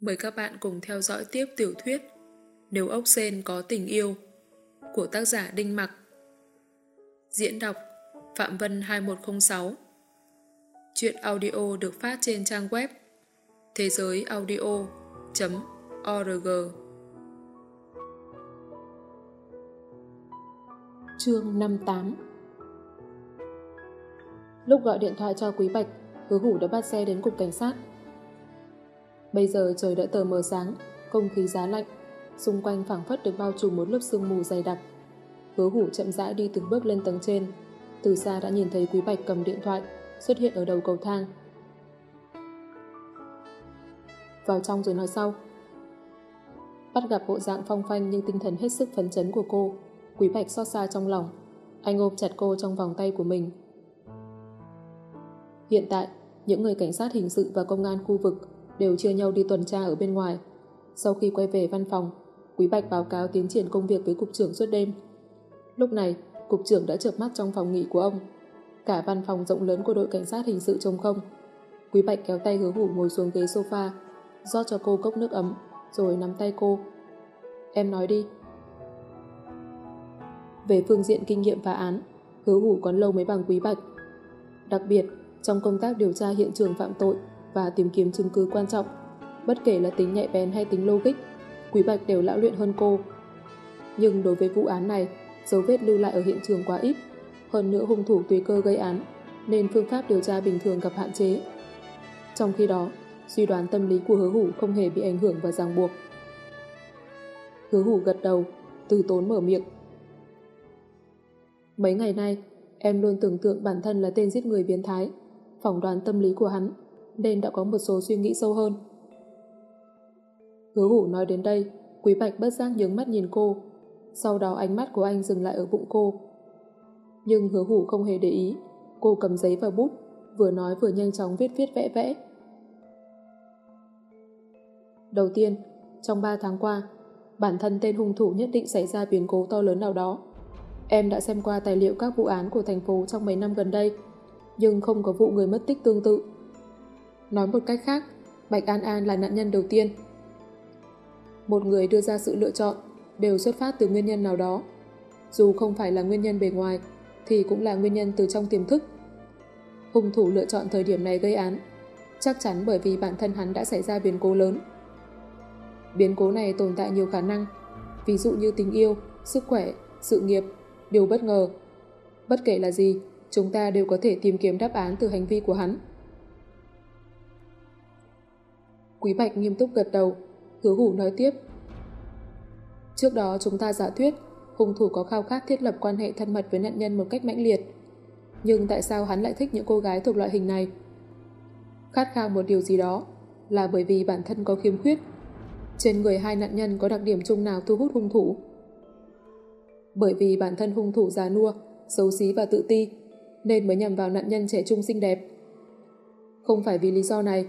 Mời các bạn cùng theo dõi tiếp tiểu thuyết Nếu ốc sen có tình yêu của tác giả Đinh Mặc. Diễn đọc Phạm Vân 2106 Chuyện audio được phát trên trang web thế giới audio.org Chương 58 Lúc gọi điện thoại cho Quý Bạch, hứa hủ đã bắt xe đến cục cảnh sát. Bây giờ trời đã tờ mờ sáng, không khí giá lạnh, xung quanh phảng phất được bao trùm một lớp sương mù dày đặc. Hứa hủ chậm rãi đi từng bước lên tầng trên, từ xa đã nhìn thấy Quý Bạch cầm điện thoại xuất hiện ở đầu cầu thang. Vào trong rồi nói sau. Bắt gặp bộ dạng phong phanh nhưng tinh thần hết sức phấn chấn của cô, Quý Bạch xót xa trong lòng. Anh ôm chặt cô trong vòng tay của mình. Hiện tại, những người cảnh sát hình sự và công an khu vực đều chia nhau đi tuần tra ở bên ngoài. Sau khi quay về văn phòng, Quý Bạch báo cáo tiến triển công việc với cục trưởng suốt đêm. Lúc này, cục trưởng đã chợp mắt trong phòng nghỉ của ông. Cả văn phòng rộng lớn của đội cảnh sát hình sự trông không. Quý Bạch kéo tay hứa hủ ngồi xuống ghế sofa, rót cho cô cốc nước ấm, rồi nắm tay cô. Em nói đi. Về phương diện kinh nghiệm phá án, hứa hủ còn lâu mới bằng Quý Bạch. Đặc biệt, trong công tác điều tra hiện trường phạm tội và tìm kiếm chứng cứ quan trọng, bất kể là tính nhạy bén hay tính logic, Quý Bạch đều lão luyện hơn cô. Nhưng đối với vụ án này, dấu vết lưu lại ở hiện trường quá ít, hơn nữa hung thủ tùy cơ gây án, nên phương pháp điều tra bình thường gặp hạn chế. Trong khi đó, suy đoán tâm lý của hứa hủ không hề bị ảnh hưởng và ràng buộc. Hứa hủ gật đầu, từ tốn mở miệng. Mấy ngày nay, em luôn tưởng tượng bản thân là tên giết người biến thái, phỏng đoán tâm lý của hắn, nên đã có một số suy nghĩ sâu hơn. Hứa hủ nói đến đây, Quý Bạch bất giác nhướng mắt nhìn cô, sau đó ánh mắt của anh dừng lại ở bụng cô. Nhưng hứa hủ không hề để ý, cô cầm giấy và bút, vừa nói vừa nhanh chóng viết viết vẽ vẽ. Đầu tiên, trong 3 tháng qua, bản thân tên hung thủ nhất định xảy ra biến cố to lớn nào đó. Em đã xem qua tài liệu các vụ án của thành phố trong mấy năm gần đây, nhưng không có vụ người mất tích tương tự. Nói một cách khác, Bạch An An là nạn nhân đầu tiên. Một người đưa ra sự lựa chọn đều xuất phát từ nguyên nhân nào đó. Dù không phải là nguyên nhân bề ngoài, thì cũng là nguyên nhân từ trong tiềm thức. Hung thủ lựa chọn thời điểm này gây án, chắc chắn bởi vì bản thân hắn đã xảy ra biến cố lớn. Biến cố này tồn tại nhiều khả năng, ví dụ như tình yêu, sức khỏe, sự nghiệp, điều bất ngờ. Bất kể là gì, chúng ta đều có thể tìm kiếm đáp án từ hành vi của hắn. Quý Bạch nghiêm túc gật đầu, hứa hủ nói tiếp. Trước đó chúng ta giả thuyết hung thủ có khao khát thiết lập quan hệ thân mật với nạn nhân một cách mãnh liệt. Nhưng tại sao hắn lại thích những cô gái thuộc loại hình này? Khát khao một điều gì đó là bởi vì bản thân có khiếm khuyết. Trên người hai nạn nhân có đặc điểm chung nào thu hút hung thủ? Bởi vì bản thân hung thủ già nua, xấu xí và tự ti, nên mới nhằm vào nạn nhân trẻ trung xinh đẹp. Không phải vì lý do này,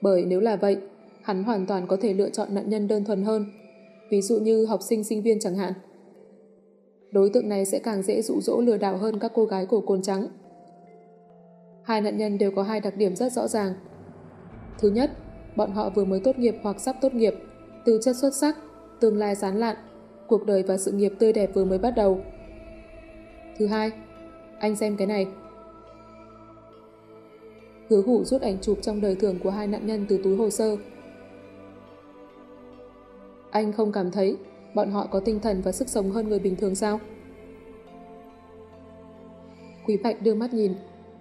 bởi nếu là vậy, hắn hoàn toàn có thể lựa chọn nạn nhân đơn thuần hơn, ví dụ như học sinh sinh viên chẳng hạn. Đối tượng này sẽ càng dễ dụ dỗ lừa đảo hơn các cô gái cổ cồn trắng. Hai nạn nhân đều có hai đặc điểm rất rõ ràng. Thứ nhất, bọn họ vừa mới tốt nghiệp hoặc sắp tốt nghiệp, tư chất xuất sắc, tương lai sán lạn, cuộc đời và sự nghiệp tươi đẹp vừa mới bắt đầu. Thứ hai, anh xem cái này. Hứa hủ rút ảnh chụp trong đời thường của hai nạn nhân từ túi hồ sơ. Anh không cảm thấy bọn họ có tinh thần và sức sống hơn người bình thường sao? Quý Bạch đưa mắt nhìn,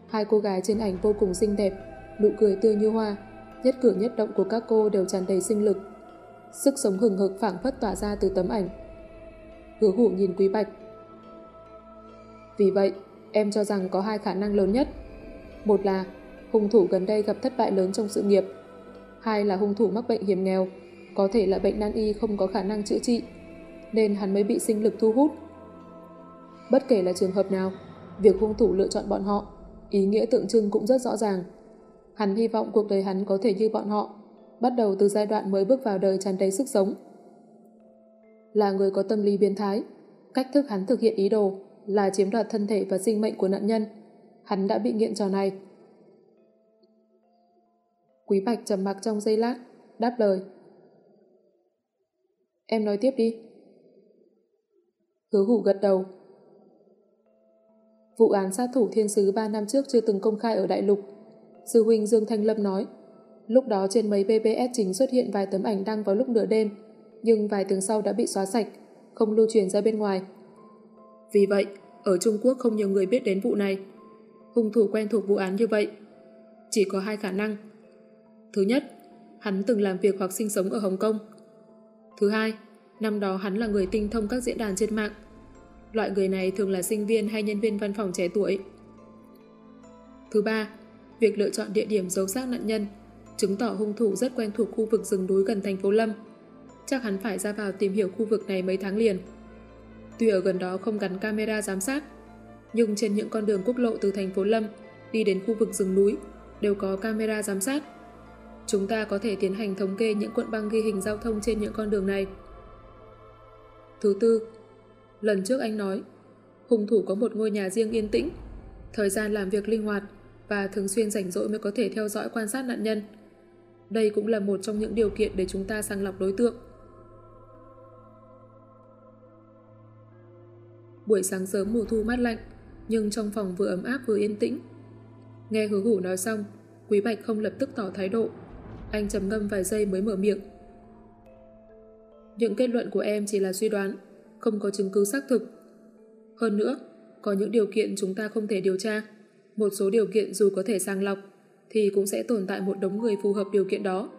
hai cô gái trên ảnh vô cùng xinh đẹp, nụ cười tươi như hoa, nhất cử nhất động của các cô đều tràn đầy sinh lực. Sức sống hừng hực phảng phất tỏa ra từ tấm ảnh. Hứa hủ nhìn Quý Bạch. Vì vậy, em cho rằng có hai khả năng lớn nhất. Một là hung thủ gần đây gặp thất bại lớn trong sự nghiệp. Hai là hung thủ mắc bệnh hiểm nghèo, có thể là bệnh nan y không có khả năng chữa trị, nên hắn mới bị sinh lực thu hút. Bất kể là trường hợp nào, việc hung thủ lựa chọn bọn họ, ý nghĩa tượng trưng cũng rất rõ ràng. Hắn hy vọng cuộc đời hắn có thể như bọn họ, bắt đầu từ giai đoạn mới bước vào đời tràn đầy sức sống. Là người có tâm lý biến thái, cách thức hắn thực hiện ý đồ là chiếm đoạt thân thể và sinh mệnh của nạn nhân. Hắn đã bị nghiện trò này. Quý Bạch trầm mặc trong giây lát, đáp lời. Em nói tiếp đi. Hứa hủ gật đầu. Vụ án sát thủ thiên sứ 3 năm trước chưa từng công khai ở Đại Lục. Sư huynh Dương Thanh Lâm nói, lúc đó trên mấy BBS chính xuất hiện vài tấm ảnh đăng vào lúc nửa đêm, nhưng vài tiếng sau đã bị xóa sạch, không lưu truyền ra bên ngoài. Vì vậy, ở Trung Quốc không nhiều người biết đến vụ này. Hung thủ quen thuộc vụ án như vậy. Chỉ có hai khả năng. Thứ nhất, hắn từng làm việc hoặc sinh sống ở Hồng Kông. Thứ hai, năm đó hắn là người tinh thông các diễn đàn trên mạng. Loại người này thường là sinh viên hay nhân viên văn phòng trẻ tuổi. Thứ ba, việc lựa chọn địa điểm giấu xác nạn nhân chứng tỏ hung thủ rất quen thuộc khu vực rừng núi gần thành phố Lâm. Chắc hắn phải ra vào tìm hiểu khu vực này mấy tháng liền. Tuy ở gần đó không gắn camera giám sát, nhưng trên những con đường quốc lộ từ thành phố Lâm đi đến khu vực rừng núi đều có camera giám sát. Chúng ta có thể tiến hành thống kê những cuộn băng ghi hình giao thông trên những con đường này. Thứ tư, lần trước anh nói, hung thủ có một ngôi nhà riêng yên tĩnh, thời gian làm việc linh hoạt và thường xuyên rảnh rỗi mới có thể theo dõi quan sát nạn nhân. Đây cũng là một trong những điều kiện để chúng ta sàng lọc đối tượng. Buổi sáng sớm mùa thu mát lạnh, nhưng trong phòng vừa ấm áp vừa yên tĩnh. Nghe hứa hủ nói xong, Quý Bạch không lập tức tỏ thái độ. Anh trầm ngâm vài giây mới mở miệng. Những kết luận của em chỉ là suy đoán, không có chứng cứ xác thực. Hơn nữa, có những điều kiện chúng ta không thể điều tra. Một số điều kiện dù có thể sàng lọc, thì cũng sẽ tồn tại một đống người phù hợp điều kiện đó.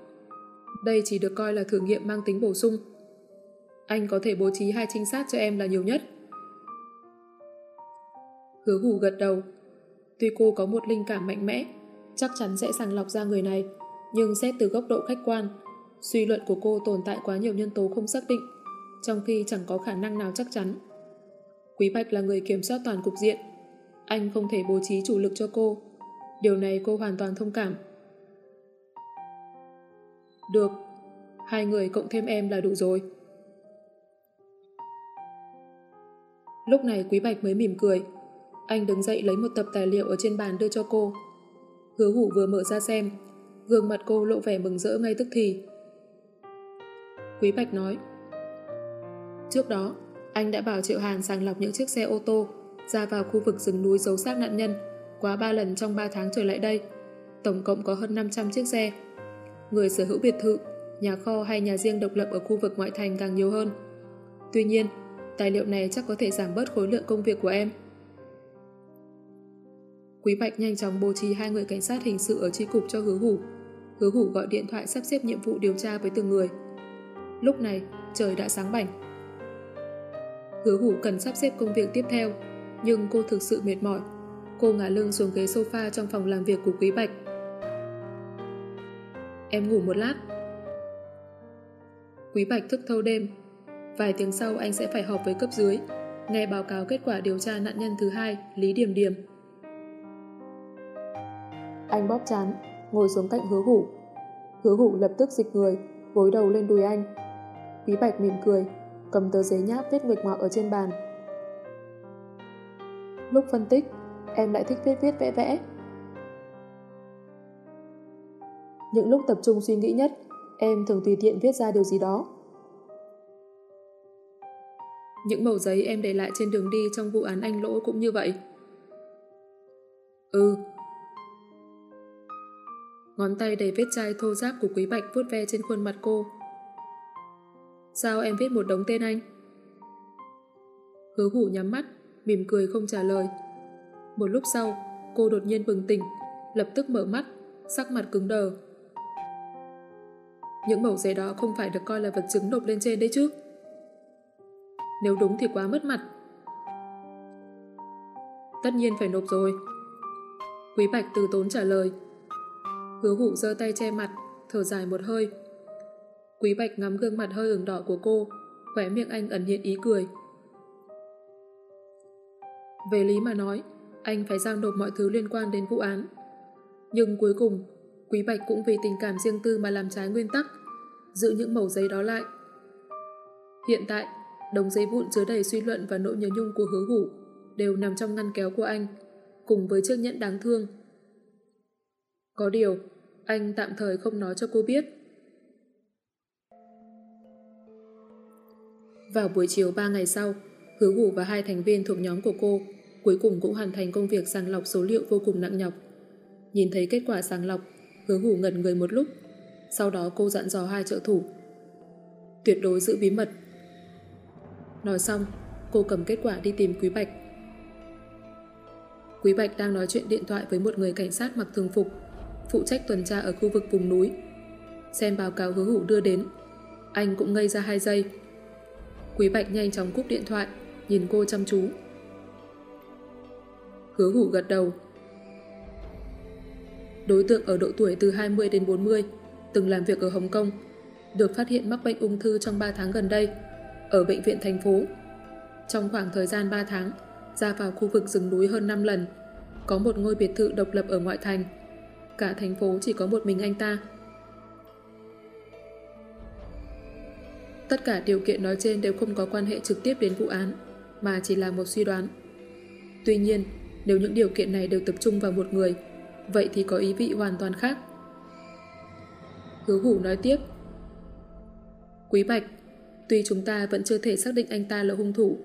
Đây chỉ được coi là thử nghiệm mang tính bổ sung. Anh có thể bố trí hai trinh sát cho em là nhiều nhất. Hứa hủ gật đầu. Tuy cô có một linh cảm mạnh mẽ, chắc chắn sẽ sàng lọc ra người này, nhưng xét từ góc độ khách quan, suy luận của cô tồn tại quá nhiều nhân tố không xác định, trong khi chẳng có khả năng nào chắc chắn. Quý Bạch là người kiểm soát toàn cục diện. Anh không thể bố trí chủ lực cho cô. Điều này cô hoàn toàn thông cảm. Được, hai người cộng thêm em là đủ rồi. Lúc này Quý Bạch mới mỉm cười. Anh đứng dậy lấy một tập tài liệu ở trên bàn đưa cho cô. Hứa hủ vừa mở ra xem, gương mặt cô lộ vẻ mừng rỡ ngay tức thì. Quý Bạch nói Trước đó, anh đã bảo Triệu Hàn sàng lọc những chiếc xe ô tô ra vào khu vực rừng núi giấu xác nạn nhân quá 3 lần trong 3 tháng trở lại đây. Tổng cộng có hơn 500 chiếc xe. Người sở hữu biệt thự, nhà kho hay nhà riêng độc lập ở khu vực ngoại thành càng nhiều hơn. Tuy nhiên, tài liệu này chắc có thể giảm bớt khối lượng công việc của em. Quý Bạch nhanh chóng bố trí hai người cảnh sát hình sự ở tri cục cho hứa hủ. Hứa hủ gọi điện thoại sắp xếp nhiệm vụ điều tra với từng người. Lúc này, trời đã sáng bảnh. Hứa hủ cần sắp xếp công việc tiếp theo, nhưng cô thực sự mệt mỏi. Cô ngả lưng xuống ghế sofa trong phòng làm việc của Quý Bạch. Em ngủ một lát. Quý Bạch thức thâu đêm. Vài tiếng sau anh sẽ phải họp với cấp dưới, nghe báo cáo kết quả điều tra nạn nhân thứ hai, Lý Điểm Điểm. Anh bóp chán, ngồi xuống cạnh hứa hủ. Hứa hủ lập tức dịch người, gối đầu lên đùi anh. Quý Bạch mỉm cười, cầm tờ giấy nháp viết nguệch ngoạc ở trên bàn. Lúc phân tích, em lại thích viết viết vẽ vẽ. Những lúc tập trung suy nghĩ nhất, em thường tùy tiện viết ra điều gì đó. Những mẩu giấy em để lại trên đường đi trong vụ án anh lỗ cũng như vậy. Ừ, Ngón tay đầy vết chai thô ráp của Quý Bạch vuốt ve trên khuôn mặt cô. Sao em viết một đống tên anh? Hứa hủ nhắm mắt, mỉm cười không trả lời. Một lúc sau, cô đột nhiên bừng tỉnh, lập tức mở mắt, sắc mặt cứng đờ. Những mẩu giấy đó không phải được coi là vật chứng nộp lên trên đấy chứ. Nếu đúng thì quá mất mặt. Tất nhiên phải nộp rồi. Quý Bạch từ tốn trả lời. Hứa hủ giơ tay che mặt, thở dài một hơi. Quý Bạch ngắm gương mặt hơi ửng đỏ của cô, khỏe miệng anh ẩn hiện ý cười. Về lý mà nói, anh phải giao nộp mọi thứ liên quan đến vụ án. Nhưng cuối cùng, Quý Bạch cũng vì tình cảm riêng tư mà làm trái nguyên tắc, giữ những mẩu giấy đó lại. Hiện tại, đống giấy vụn chứa đầy suy luận và nỗi nhớ nhung của hứa hủ đều nằm trong ngăn kéo của anh, cùng với chiếc nhẫn đáng thương có điều, anh tạm thời không nói cho cô biết. Vào buổi chiều 3 ngày sau, hứa hủ và hai thành viên thuộc nhóm của cô cuối cùng cũng hoàn thành công việc sàng lọc số liệu vô cùng nặng nhọc. Nhìn thấy kết quả sàng lọc, hứa hủ ngẩn người một lúc. Sau đó cô dặn dò hai trợ thủ. Tuyệt đối giữ bí mật. Nói xong, cô cầm kết quả đi tìm Quý Bạch. Quý Bạch đang nói chuyện điện thoại với một người cảnh sát mặc thường phục, phụ trách tuần tra ở khu vực vùng núi. Xem báo cáo hứa hủ đưa đến, anh cũng ngây ra hai giây. Quý Bạch nhanh chóng cúp điện thoại, nhìn cô chăm chú. Hứa hủ gật đầu. Đối tượng ở độ tuổi từ 20 đến 40, từng làm việc ở Hồng Kông, được phát hiện mắc bệnh ung thư trong 3 tháng gần đây, ở bệnh viện thành phố. Trong khoảng thời gian 3 tháng, ra vào khu vực rừng núi hơn 5 lần, có một ngôi biệt thự độc lập ở ngoại thành. Cả thành phố chỉ có một mình anh ta. Tất cả điều kiện nói trên đều không có quan hệ trực tiếp đến vụ án, mà chỉ là một suy đoán. Tuy nhiên, nếu những điều kiện này đều tập trung vào một người, vậy thì có ý vị hoàn toàn khác. Hứa hủ nói tiếp. Quý Bạch, tuy chúng ta vẫn chưa thể xác định anh ta là hung thủ,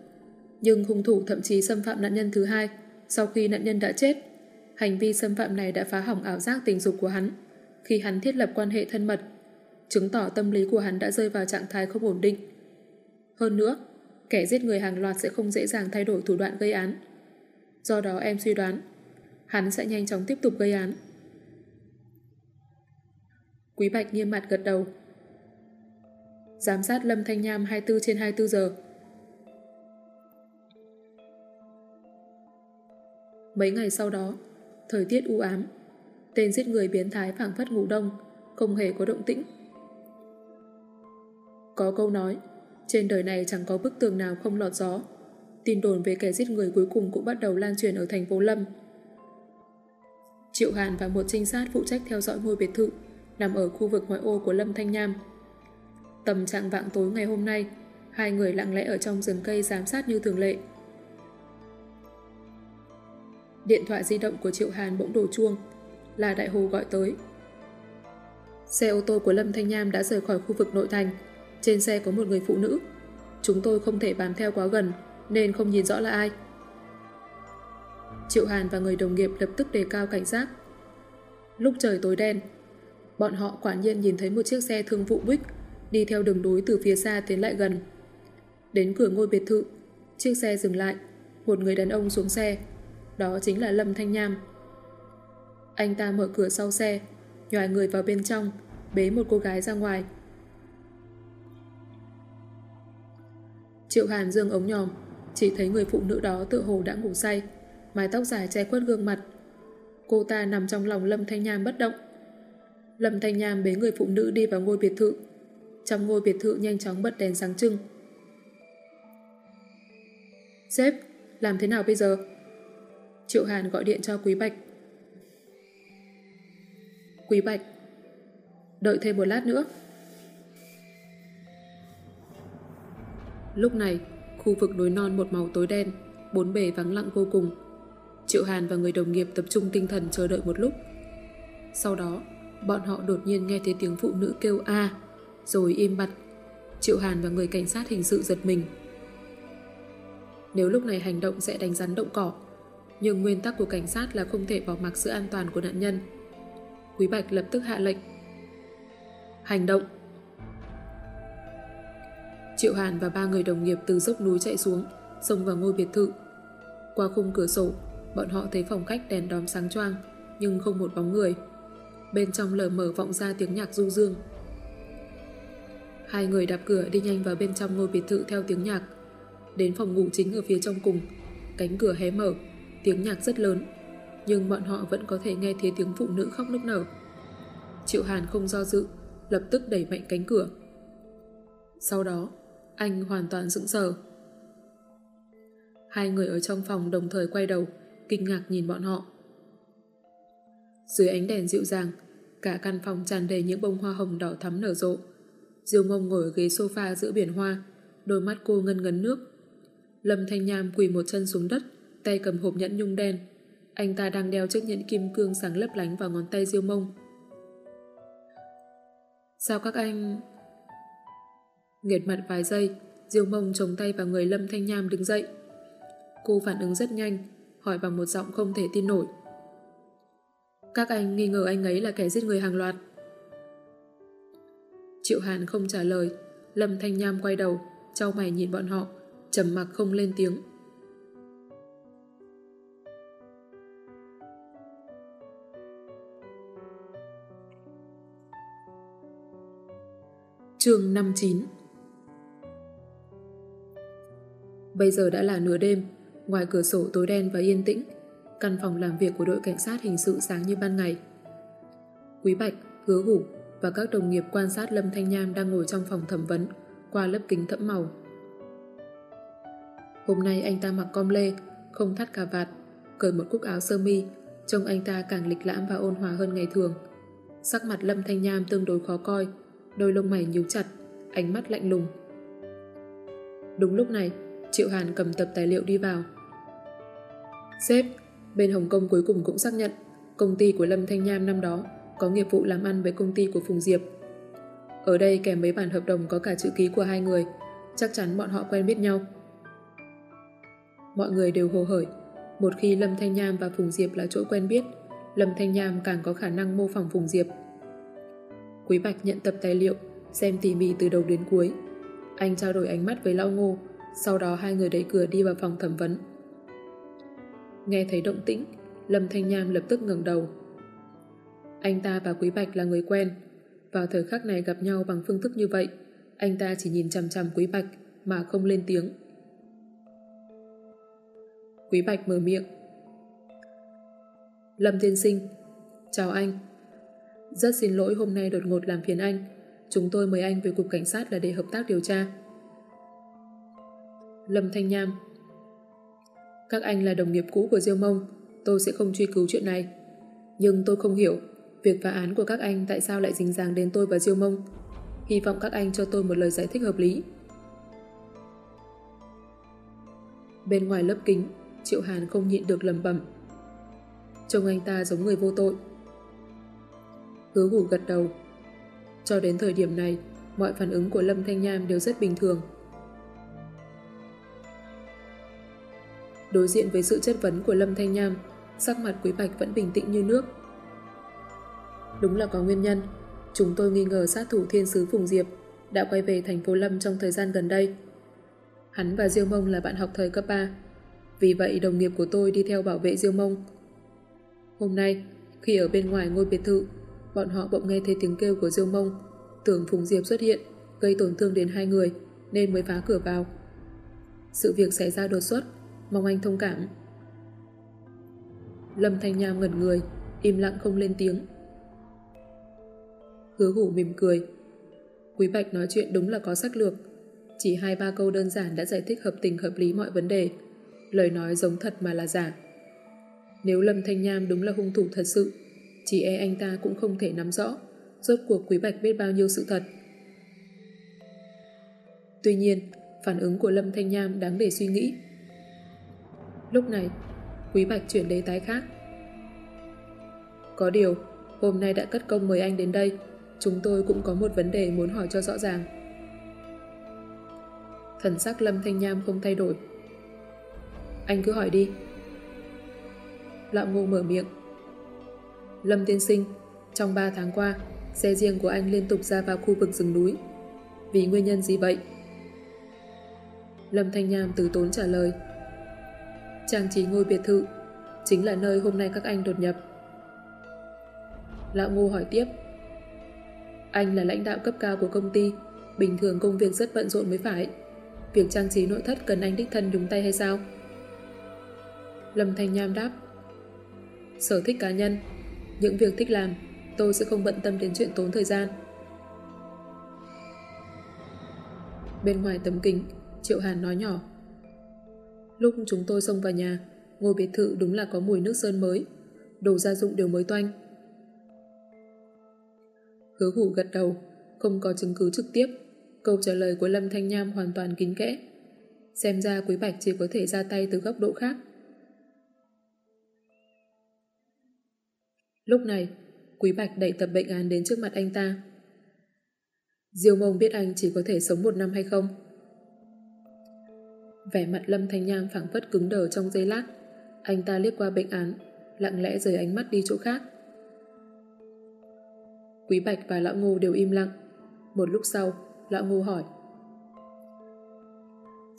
nhưng hung thủ thậm chí xâm phạm nạn nhân thứ hai sau khi nạn nhân đã chết. Hành vi xâm phạm này đã phá hỏng ảo giác tình dục của hắn khi hắn thiết lập quan hệ thân mật, chứng tỏ tâm lý của hắn đã rơi vào trạng thái không ổn định. Hơn nữa, kẻ giết người hàng loạt sẽ không dễ dàng thay đổi thủ đoạn gây án. Do đó em suy đoán, hắn sẽ nhanh chóng tiếp tục gây án. Quý Bạch nghiêm mặt gật đầu. Giám sát Lâm Thanh Nham 24 trên 24 giờ. Mấy ngày sau đó, thời tiết u ám, tên giết người biến thái phảng phất ngủ đông, không hề có động tĩnh. Có câu nói, trên đời này chẳng có bức tường nào không lọt gió. Tin đồn về kẻ giết người cuối cùng cũng bắt đầu lan truyền ở thành phố Lâm. Triệu Hàn và một trinh sát phụ trách theo dõi ngôi biệt thự nằm ở khu vực ngoại ô của Lâm Thanh Nham. Tầm trạng vạng tối ngày hôm nay, hai người lặng lẽ ở trong rừng cây giám sát như thường lệ. Điện thoại di động của Triệu Hàn bỗng đổ chuông, là Đại Hồ gọi tới. Xe ô tô của Lâm Thanh Nham đã rời khỏi khu vực nội thành, trên xe có một người phụ nữ. Chúng tôi không thể bám theo quá gần, nên không nhìn rõ là ai. Triệu Hàn và người đồng nghiệp lập tức đề cao cảnh giác. Lúc trời tối đen, bọn họ quả nhiên nhìn thấy một chiếc xe thương vụ Buick đi theo đường núi từ phía xa tiến lại gần. Đến cửa ngôi biệt thự, chiếc xe dừng lại, một người đàn ông xuống xe. Đó chính là Lâm Thanh Nham. Anh ta mở cửa sau xe, nhòi người vào bên trong, bế một cô gái ra ngoài. Triệu Hàn dương ống nhòm, chỉ thấy người phụ nữ đó tự hồ đã ngủ say, mái tóc dài che khuất gương mặt. Cô ta nằm trong lòng Lâm Thanh Nham bất động. Lâm Thanh Nham bế người phụ nữ đi vào ngôi biệt thự. Trong ngôi biệt thự nhanh chóng bật đèn sáng trưng. Sếp, làm thế nào bây giờ? Triệu Hàn gọi điện cho Quý Bạch. Quý Bạch, đợi thêm một lát nữa. Lúc này, khu vực núi non một màu tối đen, bốn bề vắng lặng vô cùng. Triệu Hàn và người đồng nghiệp tập trung tinh thần chờ đợi một lúc. Sau đó, bọn họ đột nhiên nghe thấy tiếng phụ nữ kêu A, rồi im bặt. Triệu Hàn và người cảnh sát hình sự giật mình. Nếu lúc này hành động sẽ đánh rắn động cỏ, nhưng nguyên tắc của cảnh sát là không thể bỏ mặc sự an toàn của nạn nhân. Quý Bạch lập tức hạ lệnh. Hành động! Triệu Hàn và ba người đồng nghiệp từ dốc núi chạy xuống, xông vào ngôi biệt thự. Qua khung cửa sổ, bọn họ thấy phòng khách đèn đóm sáng choang, nhưng không một bóng người. Bên trong lờ mở vọng ra tiếng nhạc du dương. Hai người đạp cửa đi nhanh vào bên trong ngôi biệt thự theo tiếng nhạc. Đến phòng ngủ chính ở phía trong cùng, cánh cửa hé mở, tiếng nhạc rất lớn, nhưng bọn họ vẫn có thể nghe thấy tiếng phụ nữ khóc nức nở. Triệu Hàn không do dự, lập tức đẩy mạnh cánh cửa. Sau đó, anh hoàn toàn sững sờ. Hai người ở trong phòng đồng thời quay đầu, kinh ngạc nhìn bọn họ. Dưới ánh đèn dịu dàng, cả căn phòng tràn đầy những bông hoa hồng đỏ thắm nở rộ. Diêu ngông ngồi ở ghế sofa giữa biển hoa, đôi mắt cô ngân ngấn nước. Lâm Thanh Nham quỳ một chân xuống đất, tay cầm hộp nhẫn nhung đen. Anh ta đang đeo chiếc nhẫn kim cương sáng lấp lánh vào ngón tay Diêu mông. Sao các anh... Nghiệt mặt vài giây, Diêu mông chống tay vào người Lâm Thanh Nham đứng dậy. Cô phản ứng rất nhanh, hỏi bằng một giọng không thể tin nổi. Các anh nghi ngờ anh ấy là kẻ giết người hàng loạt. Triệu Hàn không trả lời, Lâm Thanh Nham quay đầu, trao mày nhìn bọn họ, trầm mặc không lên tiếng. Chương 59 Bây giờ đã là nửa đêm, ngoài cửa sổ tối đen và yên tĩnh, căn phòng làm việc của đội cảnh sát hình sự sáng như ban ngày. Quý Bạch, Hứa Hủ và các đồng nghiệp quan sát Lâm Thanh Nham đang ngồi trong phòng thẩm vấn qua lớp kính thẫm màu. Hôm nay anh ta mặc com lê, không thắt cà vạt, cởi một cúc áo sơ mi, trông anh ta càng lịch lãm và ôn hòa hơn ngày thường. Sắc mặt Lâm Thanh Nham tương đối khó coi, đôi lông mày nhíu chặt, ánh mắt lạnh lùng. Đúng lúc này, Triệu Hàn cầm tập tài liệu đi vào. Sếp, bên Hồng Kông cuối cùng cũng xác nhận công ty của Lâm Thanh Nham năm đó có nghiệp vụ làm ăn với công ty của Phùng Diệp. Ở đây kèm mấy bản hợp đồng có cả chữ ký của hai người, chắc chắn bọn họ quen biết nhau. Mọi người đều hồ hởi. Một khi Lâm Thanh Nham và Phùng Diệp là chỗ quen biết, Lâm Thanh Nham càng có khả năng mô phỏng Phùng Diệp. Quý Bạch nhận tập tài liệu, xem tỉ mỉ từ đầu đến cuối. Anh trao đổi ánh mắt với Lão Ngô, sau đó hai người đẩy cửa đi vào phòng thẩm vấn. Nghe thấy động tĩnh, Lâm Thanh Nham lập tức ngẩng đầu. Anh ta và Quý Bạch là người quen. Vào thời khắc này gặp nhau bằng phương thức như vậy, anh ta chỉ nhìn chằm chằm Quý Bạch mà không lên tiếng. Quý Bạch mở miệng. Lâm Thiên Sinh, chào anh. Rất xin lỗi hôm nay đột ngột làm phiền anh. Chúng tôi mời anh về cục cảnh sát là để hợp tác điều tra. Lâm Thanh Nham Các anh là đồng nghiệp cũ của Diêu Mông, tôi sẽ không truy cứu chuyện này. Nhưng tôi không hiểu việc phá án của các anh tại sao lại dính dáng đến tôi và Diêu Mông. Hy vọng các anh cho tôi một lời giải thích hợp lý. Bên ngoài lớp kính, Triệu Hàn không nhịn được lầm bẩm. Trông anh ta giống người vô tội. Hứa hủ gật đầu. Cho đến thời điểm này, mọi phản ứng của Lâm Thanh Nham đều rất bình thường. Đối diện với sự chất vấn của Lâm Thanh Nham, sắc mặt Quý Bạch vẫn bình tĩnh như nước. Đúng là có nguyên nhân. Chúng tôi nghi ngờ sát thủ thiên sứ Phùng Diệp đã quay về thành phố Lâm trong thời gian gần đây. Hắn và Diêu Mông là bạn học thời cấp 3. Vì vậy đồng nghiệp của tôi đi theo bảo vệ Diêu Mông. Hôm nay, khi ở bên ngoài ngôi biệt thự, bọn họ bỗng nghe thấy tiếng kêu của Diêu Mông, tưởng Phùng Diệp xuất hiện, gây tổn thương đến hai người, nên mới phá cửa vào. Sự việc xảy ra đột xuất, mong anh thông cảm. Lâm Thanh Nham ngẩn người, im lặng không lên tiếng. Hứa hủ mỉm cười. Quý Bạch nói chuyện đúng là có sắc lược. Chỉ hai ba câu đơn giản đã giải thích hợp tình hợp lý mọi vấn đề. Lời nói giống thật mà là giả. Nếu Lâm Thanh Nham đúng là hung thủ thật sự, chỉ e anh ta cũng không thể nắm rõ rốt cuộc Quý Bạch biết bao nhiêu sự thật. Tuy nhiên, phản ứng của Lâm Thanh Nham đáng để suy nghĩ. Lúc này, Quý Bạch chuyển đề tái khác. Có điều, hôm nay đã cất công mời anh đến đây, chúng tôi cũng có một vấn đề muốn hỏi cho rõ ràng. Thần sắc Lâm Thanh Nham không thay đổi. Anh cứ hỏi đi. Lão Ngô mở miệng. Lâm Tiên Sinh, trong 3 tháng qua, xe riêng của anh liên tục ra vào khu vực rừng núi. Vì nguyên nhân gì vậy? Lâm Thanh Nham từ tốn trả lời. Trang trí ngôi biệt thự, chính là nơi hôm nay các anh đột nhập. Lão Ngô hỏi tiếp. Anh là lãnh đạo cấp cao của công ty, bình thường công việc rất bận rộn mới phải. Việc trang trí nội thất cần anh đích thân đúng tay hay sao? Lâm Thanh Nham đáp. Sở thích cá nhân, những việc thích làm, tôi sẽ không bận tâm đến chuyện tốn thời gian. Bên ngoài tấm kính, Triệu Hàn nói nhỏ. Lúc chúng tôi xông vào nhà, ngôi biệt thự đúng là có mùi nước sơn mới, đồ gia dụng đều mới toanh. Hứa hủ gật đầu, không có chứng cứ trực tiếp. Câu trả lời của Lâm Thanh Nham hoàn toàn kín kẽ. Xem ra Quý Bạch chỉ có thể ra tay từ góc độ khác. Lúc này, Quý Bạch đẩy tập bệnh án đến trước mặt anh ta. Diêu mông biết anh chỉ có thể sống một năm hay không? Vẻ mặt Lâm Thanh Nham phảng phất cứng đờ trong giây lát. Anh ta liếc qua bệnh án, lặng lẽ rời ánh mắt đi chỗ khác. Quý Bạch và Lão Ngô đều im lặng. Một lúc sau, Lão Ngô hỏi.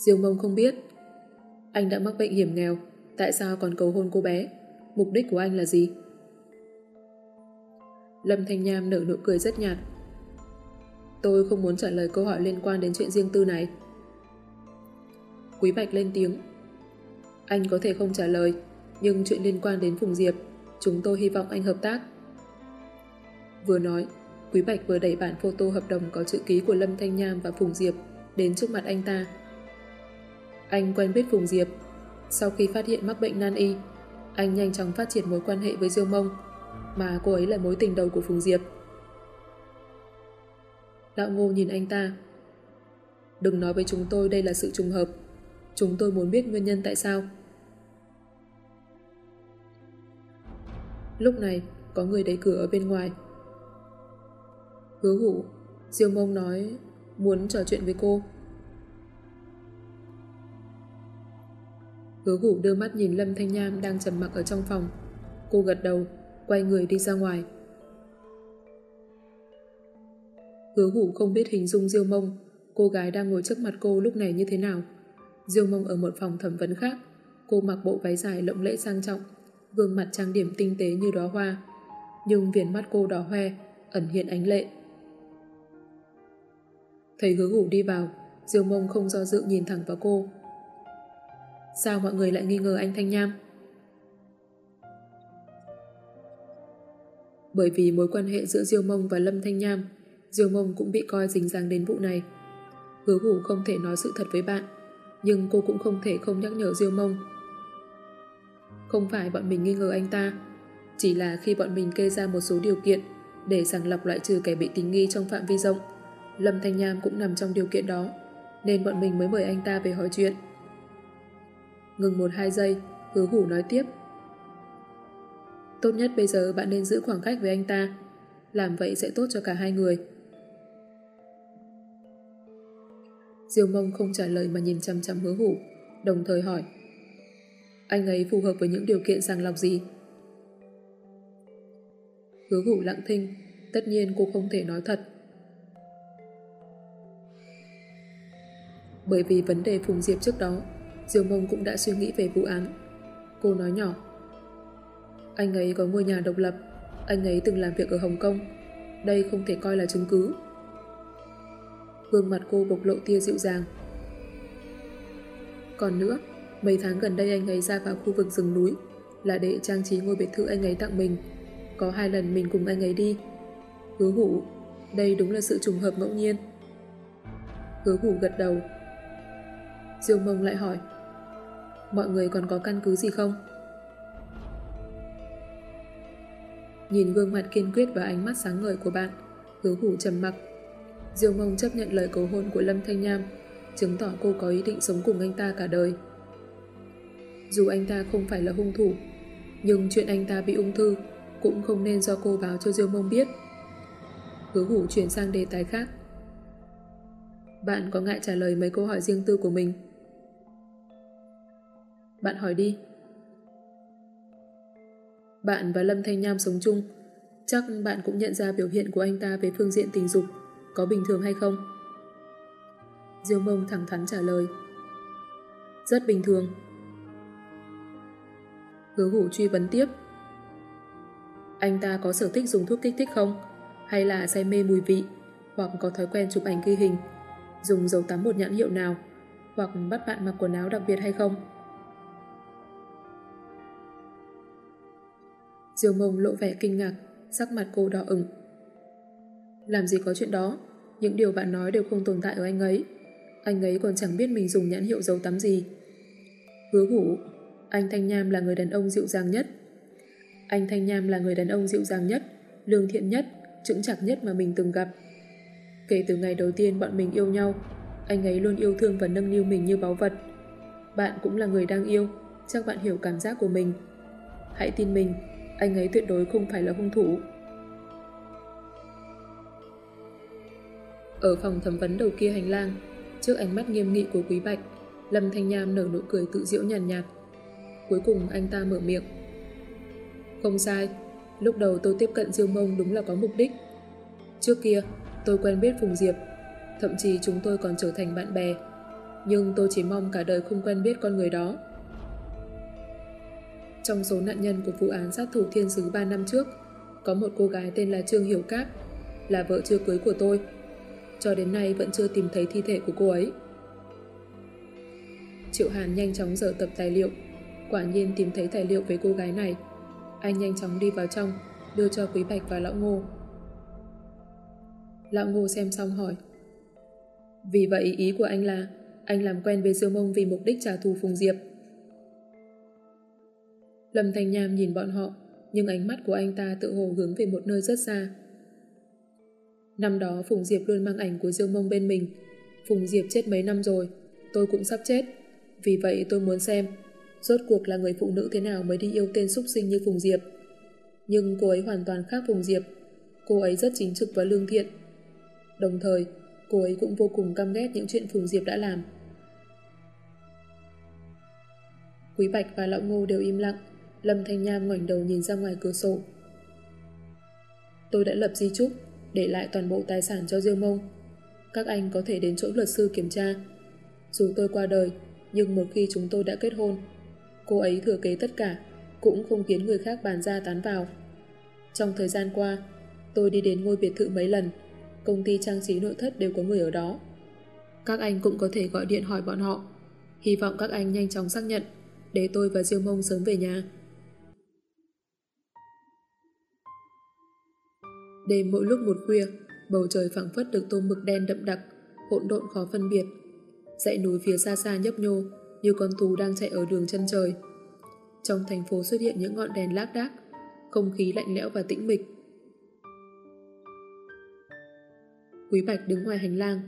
Diêu mông không biết. Anh đã mắc bệnh hiểm nghèo, tại sao còn cầu hôn cô bé? Mục đích của anh là gì? Lâm Thanh Nham nở nụ cười rất nhạt. Tôi không muốn trả lời câu hỏi liên quan đến chuyện riêng tư này. Quý Bạch lên tiếng. Anh có thể không trả lời, nhưng chuyện liên quan đến Phùng Diệp, chúng tôi hy vọng anh hợp tác. Vừa nói, Quý Bạch vừa đẩy bản photo hợp đồng có chữ ký của Lâm Thanh Nham và Phùng Diệp đến trước mặt anh ta. Anh quen biết Phùng Diệp. Sau khi phát hiện mắc bệnh nan y, anh nhanh chóng phát triển mối quan hệ với Diêu Mông, mà cô ấy là mối tình đầu của Phùng Diệp. Lão Ngô nhìn anh ta. Đừng nói với chúng tôi đây là sự trùng hợp. Chúng tôi muốn biết nguyên nhân tại sao. Lúc này, có người đẩy cửa ở bên ngoài. Hứa hủ, Diêu Mông nói muốn trò chuyện với cô. Hứa hủ đưa mắt nhìn Lâm Thanh Nham đang trầm mặc ở trong phòng. Cô gật đầu, quay người đi ra ngoài. Hứa hủ không biết hình dung Diêu Mông, cô gái đang ngồi trước mặt cô lúc này như thế nào. Diêu Mông ở một phòng thẩm vấn khác, cô mặc bộ váy dài lộng lẫy sang trọng, gương mặt trang điểm tinh tế như đóa hoa, nhưng viền mắt cô đỏ hoe, ẩn hiện ánh lệ. Thấy hứa hủ đi vào, Diêu Mông không do dự nhìn thẳng vào cô. Sao mọi người lại nghi ngờ anh Thanh Nham? Bởi vì mối quan hệ giữa Diêu Mông và Lâm Thanh Nham, Diêu Mông cũng bị coi dính dáng đến vụ này. Hứa hủ không thể nói sự thật với bạn, nhưng cô cũng không thể không nhắc nhở Diêu Mông. Không phải bọn mình nghi ngờ anh ta, chỉ là khi bọn mình kê ra một số điều kiện để sàng lọc loại trừ kẻ bị tình nghi trong phạm vi rộng, Lâm Thanh Nham cũng nằm trong điều kiện đó, nên bọn mình mới mời anh ta về hỏi chuyện. Ngừng một hai giây, hứa hủ nói tiếp. Tốt nhất bây giờ bạn nên giữ khoảng cách với anh ta, làm vậy sẽ tốt cho cả hai người. Diêu mông không trả lời mà nhìn chăm chăm hứa hủ, đồng thời hỏi. Anh ấy phù hợp với những điều kiện sàng lọc gì? Hứa hủ lặng thinh, tất nhiên cô không thể nói thật. Bởi vì vấn đề Phùng Diệp trước đó, Diêu Mông cũng đã suy nghĩ về vụ án. Cô nói nhỏ. Anh ấy có ngôi nhà độc lập, anh ấy từng làm việc ở Hồng Kông. Đây không thể coi là chứng cứ. Gương mặt cô bộc lộ tia dịu dàng. Còn nữa, mấy tháng gần đây anh ấy ra vào khu vực rừng núi là để trang trí ngôi biệt thự anh ấy tặng mình. Có hai lần mình cùng anh ấy đi. Hứa hủ, đây đúng là sự trùng hợp ngẫu nhiên. Hứa hủ gật đầu. Diêu mông lại hỏi Mọi người còn có căn cứ gì không? Nhìn gương mặt kiên quyết và ánh mắt sáng ngời của bạn Hứa hủ trầm mặc Diêu mông chấp nhận lời cầu hôn của Lâm Thanh Nham chứng tỏ cô có ý định sống cùng anh ta cả đời. Dù anh ta không phải là hung thủ, nhưng chuyện anh ta bị ung thư cũng không nên do cô báo cho Diêu Mông biết. Hứa hủ chuyển sang đề tài khác. Bạn có ngại trả lời mấy câu hỏi riêng tư của mình? Bạn hỏi đi. Bạn và Lâm Thanh Nham sống chung, chắc bạn cũng nhận ra biểu hiện của anh ta về phương diện tình dục có bình thường hay không? Diêu mông thẳng thắn trả lời. Rất bình thường. Hứa hủ truy vấn tiếp. Anh ta có sở thích dùng thuốc kích thích không? Hay là say mê mùi vị? Hoặc có thói quen chụp ảnh ghi hình? Dùng dầu tắm một nhãn hiệu nào? Hoặc bắt bạn mặc quần áo đặc biệt hay không? Diêu mông lộ vẻ kinh ngạc, sắc mặt cô đỏ ửng. Làm gì có chuyện đó, những điều bạn nói đều không tồn tại ở anh ấy. Anh ấy còn chẳng biết mình dùng nhãn hiệu dầu tắm gì. Hứa hủ, anh Thanh Nham là người đàn ông dịu dàng nhất. Anh Thanh Nham là người đàn ông dịu dàng nhất, lương thiện nhất, chững chạc nhất mà mình từng gặp. Kể từ ngày đầu tiên bọn mình yêu nhau, anh ấy luôn yêu thương và nâng niu mình như báu vật. Bạn cũng là người đang yêu, chắc bạn hiểu cảm giác của mình. Hãy tin mình, anh ấy tuyệt đối không phải là hung thủ. Ở phòng thẩm vấn đầu kia hành lang, trước ánh mắt nghiêm nghị của Quý Bạch, Lâm Thanh Nham nở nụ cười tự diễu nhàn nhạt, nhạt. Cuối cùng anh ta mở miệng. Không sai, lúc đầu tôi tiếp cận Diêu Mông đúng là có mục đích. Trước kia, tôi quen biết Phùng Diệp, thậm chí chúng tôi còn trở thành bạn bè. Nhưng tôi chỉ mong cả đời không quen biết con người đó. Trong số nạn nhân của vụ án sát thủ thiên sứ 3 năm trước, có một cô gái tên là Trương Hiểu Cáp, là vợ chưa cưới của tôi. Cho đến nay vẫn chưa tìm thấy thi thể của cô ấy. Triệu Hàn nhanh chóng dở tập tài liệu, quả nhiên tìm thấy tài liệu về cô gái này. Anh nhanh chóng đi vào trong, đưa cho Quý Bạch và Lão Ngô. Lão Ngô xem xong hỏi. Vì vậy ý của anh là anh làm quen với Dương Mông vì mục đích trả thù Phùng Diệp. Lâm Thanh Nham nhìn bọn họ, nhưng ánh mắt của anh ta tự hồ hướng về một nơi rất xa. Năm đó Phùng Diệp luôn mang ảnh của Dương Mông bên mình. Phùng Diệp chết mấy năm rồi, tôi cũng sắp chết. Vì vậy tôi muốn xem, rốt cuộc là người phụ nữ thế nào mới đi yêu tên súc sinh như Phùng Diệp. Nhưng cô ấy hoàn toàn khác Phùng Diệp. Cô ấy rất chính trực và lương thiện. Đồng thời, cô ấy cũng vô cùng căm ghét những chuyện Phùng Diệp đã làm. Quý Bạch và Lão Ngô đều im lặng, Lâm Thanh Nham ngoảnh đầu nhìn ra ngoài cửa sổ. Tôi đã lập di trúc, để lại toàn bộ tài sản cho Diêu Mông. Các anh có thể đến chỗ luật sư kiểm tra. Dù tôi qua đời, nhưng một khi chúng tôi đã kết hôn, cô ấy thừa kế tất cả, cũng không khiến người khác bàn ra tán vào. Trong thời gian qua, tôi đi đến ngôi biệt thự mấy lần, công ty trang trí nội thất đều có người ở đó. Các anh cũng có thể gọi điện hỏi bọn họ. Hy vọng các anh nhanh chóng xác nhận để tôi và Diêu Mông sớm về nhà. Đêm mỗi lúc một khuya, bầu trời phẳng phất được tô mực đen đậm đặc, hỗn độn khó phân biệt. Dãy núi phía xa xa nhấp nhô, như con thú đang chạy ở đường chân trời. Trong thành phố xuất hiện những ngọn đèn lác đác, không khí lạnh lẽo và tĩnh mịch. Quý Bạch đứng ngoài hành lang,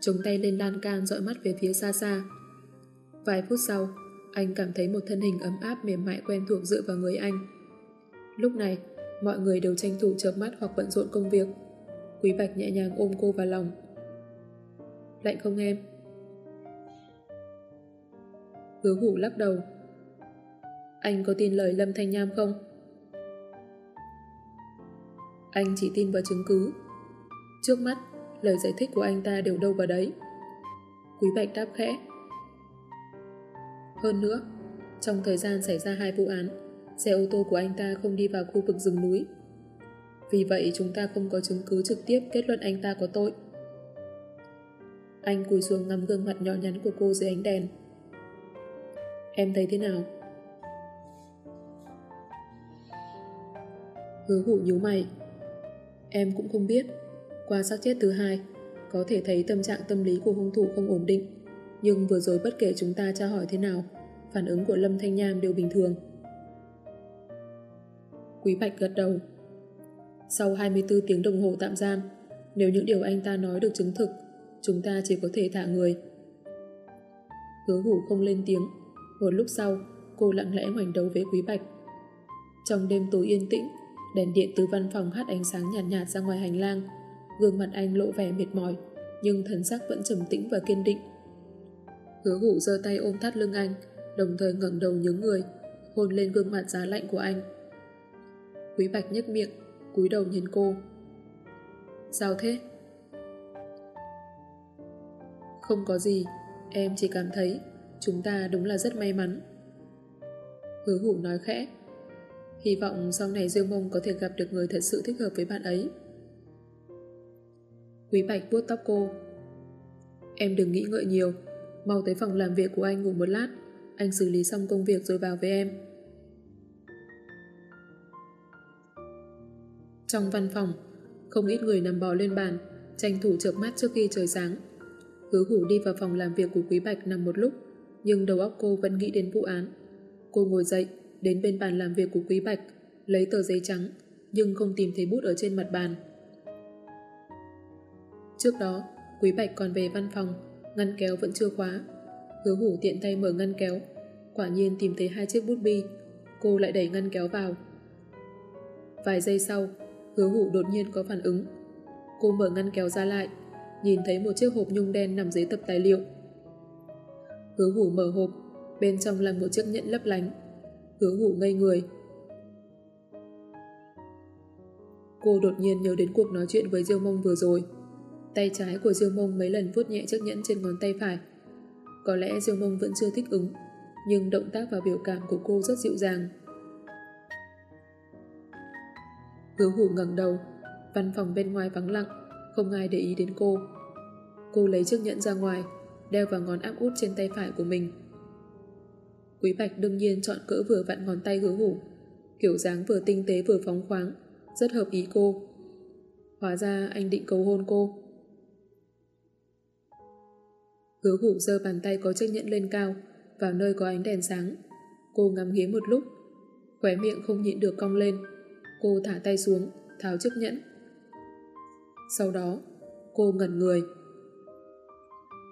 chống tay lên lan can dõi mắt về phía xa xa. Vài phút sau, anh cảm thấy một thân hình ấm áp mềm mại quen thuộc dựa vào người anh. Lúc này, mọi người đều tranh thủ chợp mắt hoặc bận rộn công việc. Quý Bạch nhẹ nhàng ôm cô vào lòng. Lạnh không em? Hứa hủ lắc đầu. Anh có tin lời Lâm Thanh Nham không? Anh chỉ tin vào chứng cứ. Trước mắt, lời giải thích của anh ta đều đâu vào đấy. Quý Bạch đáp khẽ. Hơn nữa, trong thời gian xảy ra hai vụ án, xe ô tô của anh ta không đi vào khu vực rừng núi. Vì vậy chúng ta không có chứng cứ trực tiếp kết luận anh ta có tội. Anh cúi xuống ngắm gương mặt nhỏ nhắn của cô dưới ánh đèn. Em thấy thế nào? Hứa hủ nhíu mày. Em cũng không biết. Qua xác chết thứ hai, có thể thấy tâm trạng tâm lý của hung thủ không ổn định. Nhưng vừa rồi bất kể chúng ta tra hỏi thế nào, phản ứng của Lâm Thanh Nham đều bình thường. Quý Bạch gật đầu. Sau 24 tiếng đồng hồ tạm giam, nếu những điều anh ta nói được chứng thực, chúng ta chỉ có thể thả người. Hứa hủ không lên tiếng. Một lúc sau, cô lặng lẽ ngoảnh đầu với Quý Bạch. Trong đêm tối yên tĩnh, đèn điện từ văn phòng hắt ánh sáng nhạt, nhạt ra ngoài hành lang. Gương mặt anh lộ vẻ mệt mỏi, nhưng thần sắc vẫn trầm tĩnh và kiên định. Hứa hủ giơ tay ôm thắt lưng anh, đồng thời ngẩng đầu nhướng người, hôn lên gương mặt giá lạnh của anh. Quý Bạch nhếch miệng, cúi đầu nhìn cô. Sao thế? Không có gì, em chỉ cảm thấy chúng ta đúng là rất may mắn. Hứa hủ nói khẽ. Hy vọng sau này Dương Mông có thể gặp được người thật sự thích hợp với bạn ấy. Quý Bạch vuốt tóc cô. Em đừng nghĩ ngợi nhiều, mau tới phòng làm việc của anh ngủ một lát, anh xử lý xong công việc rồi vào với em. Trong văn phòng, không ít người nằm bò lên bàn, tranh thủ chợp mắt trước khi trời sáng. Hứa hủ đi vào phòng làm việc của Quý Bạch nằm một lúc, nhưng đầu óc cô vẫn nghĩ đến vụ án. Cô ngồi dậy, đến bên bàn làm việc của Quý Bạch, lấy tờ giấy trắng, nhưng không tìm thấy bút ở trên mặt bàn. Trước đó, Quý Bạch còn về văn phòng, ngăn kéo vẫn chưa khóa. Hứa hủ tiện tay mở ngăn kéo, quả nhiên tìm thấy hai chiếc bút bi, cô lại đẩy ngăn kéo vào. Vài giây sau, hứa hủ đột nhiên có phản ứng. Cô mở ngăn kéo ra lại, nhìn thấy một chiếc hộp nhung đen nằm dưới tập tài liệu. Hứa hủ mở hộp, bên trong là một chiếc nhẫn lấp lánh. Hứa hủ ngây người. Cô đột nhiên nhớ đến cuộc nói chuyện với Diêu Mông vừa rồi. Tay trái của Diêu Mông mấy lần vuốt nhẹ chiếc nhẫn trên ngón tay phải. Có lẽ Diêu Mông vẫn chưa thích ứng, nhưng động tác và biểu cảm của cô rất dịu dàng. Hứa hủ ngẩng đầu, văn phòng bên ngoài vắng lặng, không ai để ý đến cô. Cô lấy chiếc nhẫn ra ngoài, đeo vào ngón áp út trên tay phải của mình. Quý Bạch đương nhiên chọn cỡ vừa vặn ngón tay hứa hủ, kiểu dáng vừa tinh tế vừa phóng khoáng, rất hợp ý cô. Hóa ra anh định cầu hôn cô. Hứa hủ giơ bàn tay có chiếc nhẫn lên cao, vào nơi có ánh đèn sáng. Cô ngắm nghía một lúc, khóe miệng không nhịn được cong lên. Cô thả tay xuống, tháo chiếc nhẫn. Sau đó, cô ngẩn người.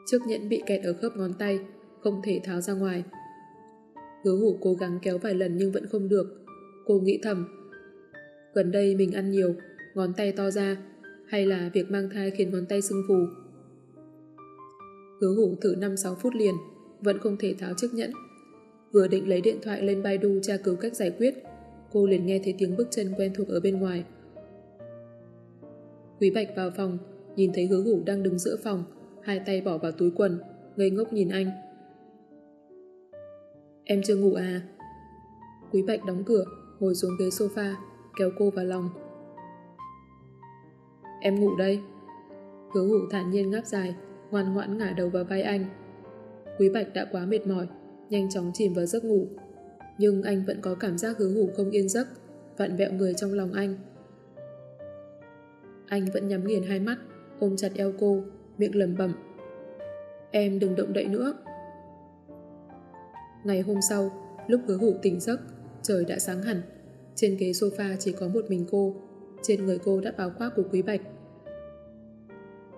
Chiếc nhẫn bị kẹt ở khớp ngón tay, không thể tháo ra ngoài. Hứa hủ cố gắng kéo vài lần nhưng vẫn không được. Cô nghĩ thầm. Gần đây mình ăn nhiều, ngón tay to ra, hay là việc mang thai khiến ngón tay sưng phù. Hứa hủ thử 5-6 phút liền, vẫn không thể tháo chiếc nhẫn. Vừa định lấy điện thoại lên Baidu tra cứu cách giải quyết, cô liền nghe thấy tiếng bước chân quen thuộc ở bên ngoài. Quý Bạch vào phòng, nhìn thấy hứa hủ đang đứng giữa phòng, hai tay bỏ vào túi quần, ngây ngốc nhìn anh. Em chưa ngủ à? Quý Bạch đóng cửa, ngồi xuống ghế sofa, kéo cô vào lòng. Em ngủ đây. Hứa hủ thản nhiên ngáp dài, ngoan ngoãn ngả đầu vào vai anh. Quý Bạch đã quá mệt mỏi, nhanh chóng chìm vào giấc ngủ. Nhưng anh vẫn có cảm giác hứa hủ không yên giấc, vặn vẹo người trong lòng anh. Anh vẫn nhắm nghiền hai mắt, ôm chặt eo cô, miệng lầm bẩm. Em đừng động đậy nữa. Ngày hôm sau, lúc hứa hủ tỉnh giấc, trời đã sáng hẳn. Trên ghế sofa chỉ có một mình cô, trên người cô đã báo khoác của Quý Bạch.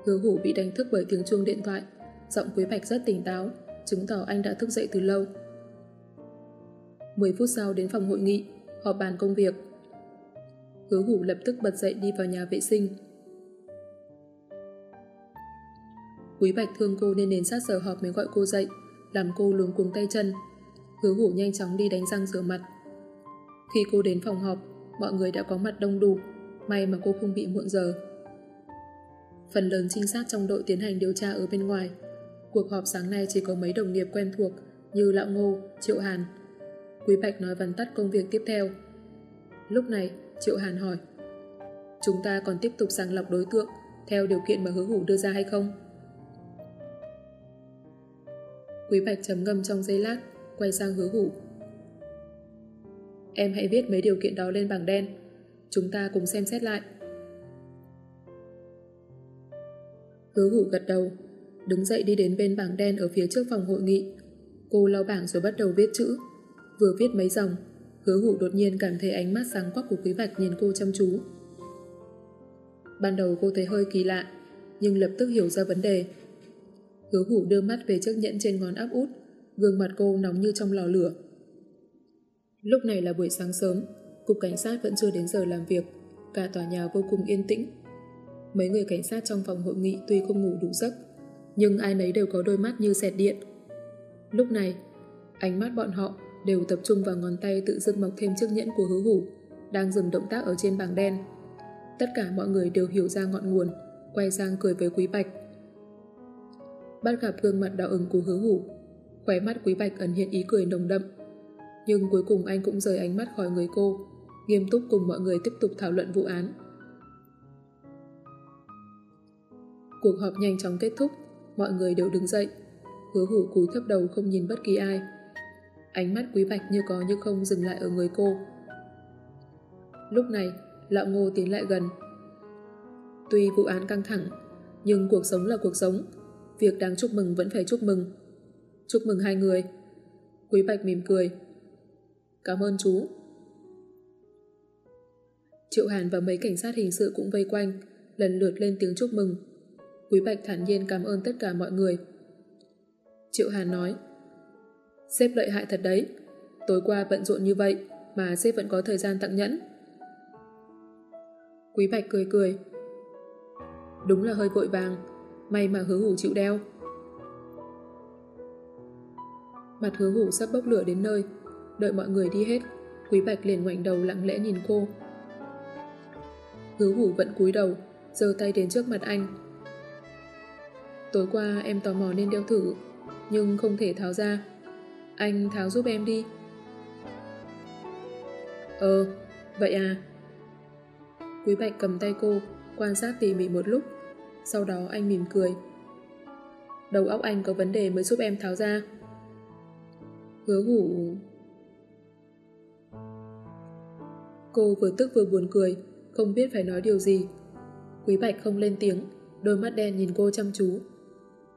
Hứa hủ bị đánh thức bởi tiếng chuông điện thoại, giọng Quý Bạch rất tỉnh táo, chứng tỏ anh đã thức dậy từ lâu. 10 phút sau đến phòng hội nghị, họp bàn công việc. Hứa hủ lập tức bật dậy đi vào nhà vệ sinh. Quý Bạch thương cô nên đến sát giờ họp mới gọi cô dậy, làm cô luống cuống tay chân. Hứa hủ nhanh chóng đi đánh răng rửa mặt. Khi cô đến phòng họp, mọi người đã có mặt đông đủ, may mà cô không bị muộn giờ. Phần lớn trinh sát trong đội tiến hành điều tra ở bên ngoài. Cuộc họp sáng nay chỉ có mấy đồng nghiệp quen thuộc như Lão Ngô, Triệu Hàn. Quý Bạch nói vắn tắt công việc tiếp theo. Lúc này, Triệu Hàn hỏi Chúng ta còn tiếp tục sàng lọc đối tượng theo điều kiện mà hứa hủ đưa ra hay không? Quý Bạch chấm ngâm trong giây lát, quay sang hứa hủ. Em hãy viết mấy điều kiện đó lên bảng đen. Chúng ta cùng xem xét lại. Hứa hủ gật đầu, đứng dậy đi đến bên bảng đen ở phía trước phòng hội nghị. Cô lau bảng rồi bắt đầu viết chữ. Vừa viết mấy dòng, hứa hủ đột nhiên cảm thấy ánh mắt sáng quắc của Quý Bạch nhìn cô chăm chú. Ban đầu cô thấy hơi kỳ lạ, nhưng lập tức hiểu ra vấn đề. Hứa hủ đưa mắt về chiếc nhẫn trên ngón áp út, gương mặt cô nóng như trong lò lửa. Lúc này là buổi sáng sớm, cục cảnh sát vẫn chưa đến giờ làm việc, cả tòa nhà vô cùng yên tĩnh. Mấy người cảnh sát trong phòng hội nghị tuy không ngủ đủ giấc, nhưng ai nấy đều có đôi mắt như xẹt điện. Lúc này, ánh mắt bọn họ đều tập trung vào ngón tay tự dưng mọc thêm chiếc nhẫn của hứa hủ, đang dừng động tác ở trên bảng đen. Tất cả mọi người đều hiểu ra ngọn nguồn, quay sang cười với Quý Bạch. Bắt gặp gương mặt đỏ ửng của hứa hủ, khóe mắt Quý Bạch ẩn hiện ý cười nồng đậm. Nhưng cuối cùng anh cũng rời ánh mắt khỏi người cô, nghiêm túc cùng mọi người tiếp tục thảo luận vụ án. Cuộc họp nhanh chóng kết thúc, mọi người đều đứng dậy. Hứa hủ cúi thấp đầu không nhìn bất kỳ ai. Ánh mắt quý bạch như có như không dừng lại ở người cô. Lúc này, lão ngô tiến lại gần. Tuy vụ án căng thẳng, nhưng cuộc sống là cuộc sống. Việc đáng chúc mừng vẫn phải chúc mừng. Chúc mừng hai người. Quý bạch mỉm cười. Cảm ơn chú. Triệu Hàn và mấy cảnh sát hình sự cũng vây quanh, lần lượt lên tiếng chúc mừng. Quý Bạch thản nhiên cảm ơn tất cả mọi người. Triệu Hàn nói, Sếp lợi hại thật đấy, tối qua bận rộn như vậy mà sếp vẫn có thời gian tặng nhẫn. Quý Bạch cười cười. Đúng là hơi vội vàng, may mà hứa hủ chịu đeo. Mặt hứa hủ sắp bốc lửa đến nơi. Đợi mọi người đi hết, Quý Bạch liền ngoảnh đầu lặng lẽ nhìn cô. Hứa hủ vẫn cúi đầu, giơ tay đến trước mặt anh. Tối qua em tò mò nên đeo thử, nhưng không thể tháo ra. Anh tháo giúp em đi. Ờ, vậy à. Quý Bạch cầm tay cô, quan sát tỉ mỉ một lúc. Sau đó anh mỉm cười. Đầu óc anh có vấn đề mới giúp em tháo ra. Hứa hủ... Cô vừa tức vừa buồn cười, không biết phải nói điều gì. Quý Bạch không lên tiếng, đôi mắt đen nhìn cô chăm chú.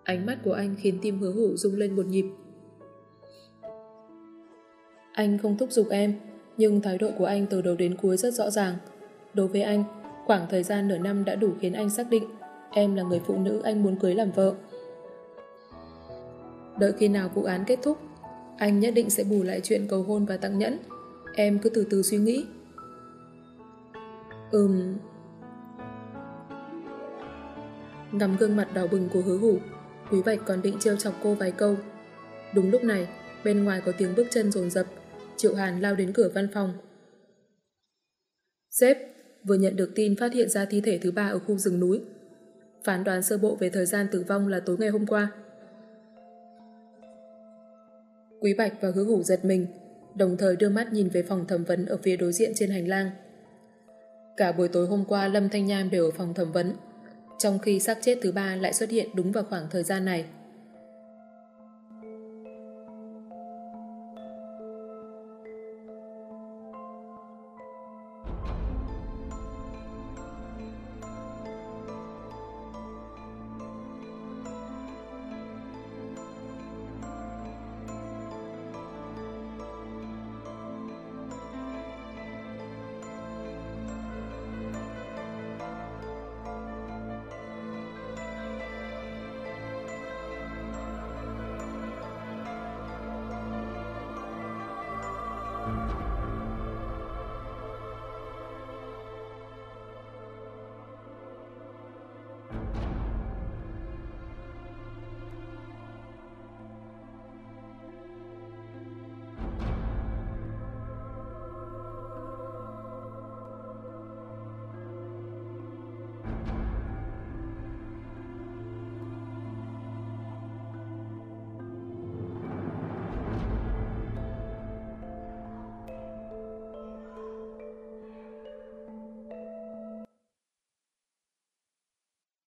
Ánh mắt của anh khiến tim hứa hủ rung lên một nhịp. Anh không thúc giục em, nhưng thái độ của anh từ đầu đến cuối rất rõ ràng. Đối với anh, khoảng thời gian nửa năm đã đủ khiến anh xác định em là người phụ nữ anh muốn cưới làm vợ. Đợi khi nào vụ án kết thúc, anh nhất định sẽ bù lại chuyện cầu hôn và tặng nhẫn. Em cứ từ từ suy nghĩ. Ừm... Ngắm gương mặt đỏ bừng của hứa hủ, Quý Bạch còn định trêu chọc cô vài câu. Đúng lúc này, bên ngoài có tiếng bước chân rồn rập, Triệu Hàn lao đến cửa văn phòng. Sếp, vừa nhận được tin phát hiện ra thi thể thứ ba ở khu rừng núi. Phán đoán sơ bộ về thời gian tử vong là tối ngày hôm qua. Quý Bạch và hứa hủ giật mình, đồng thời đưa mắt nhìn về phòng thẩm vấn ở phía đối diện trên hành lang. Cả buổi tối hôm qua Lâm Thanh Nham đều ở phòng thẩm vấn, trong khi xác chết thứ ba lại xuất hiện đúng vào khoảng thời gian này.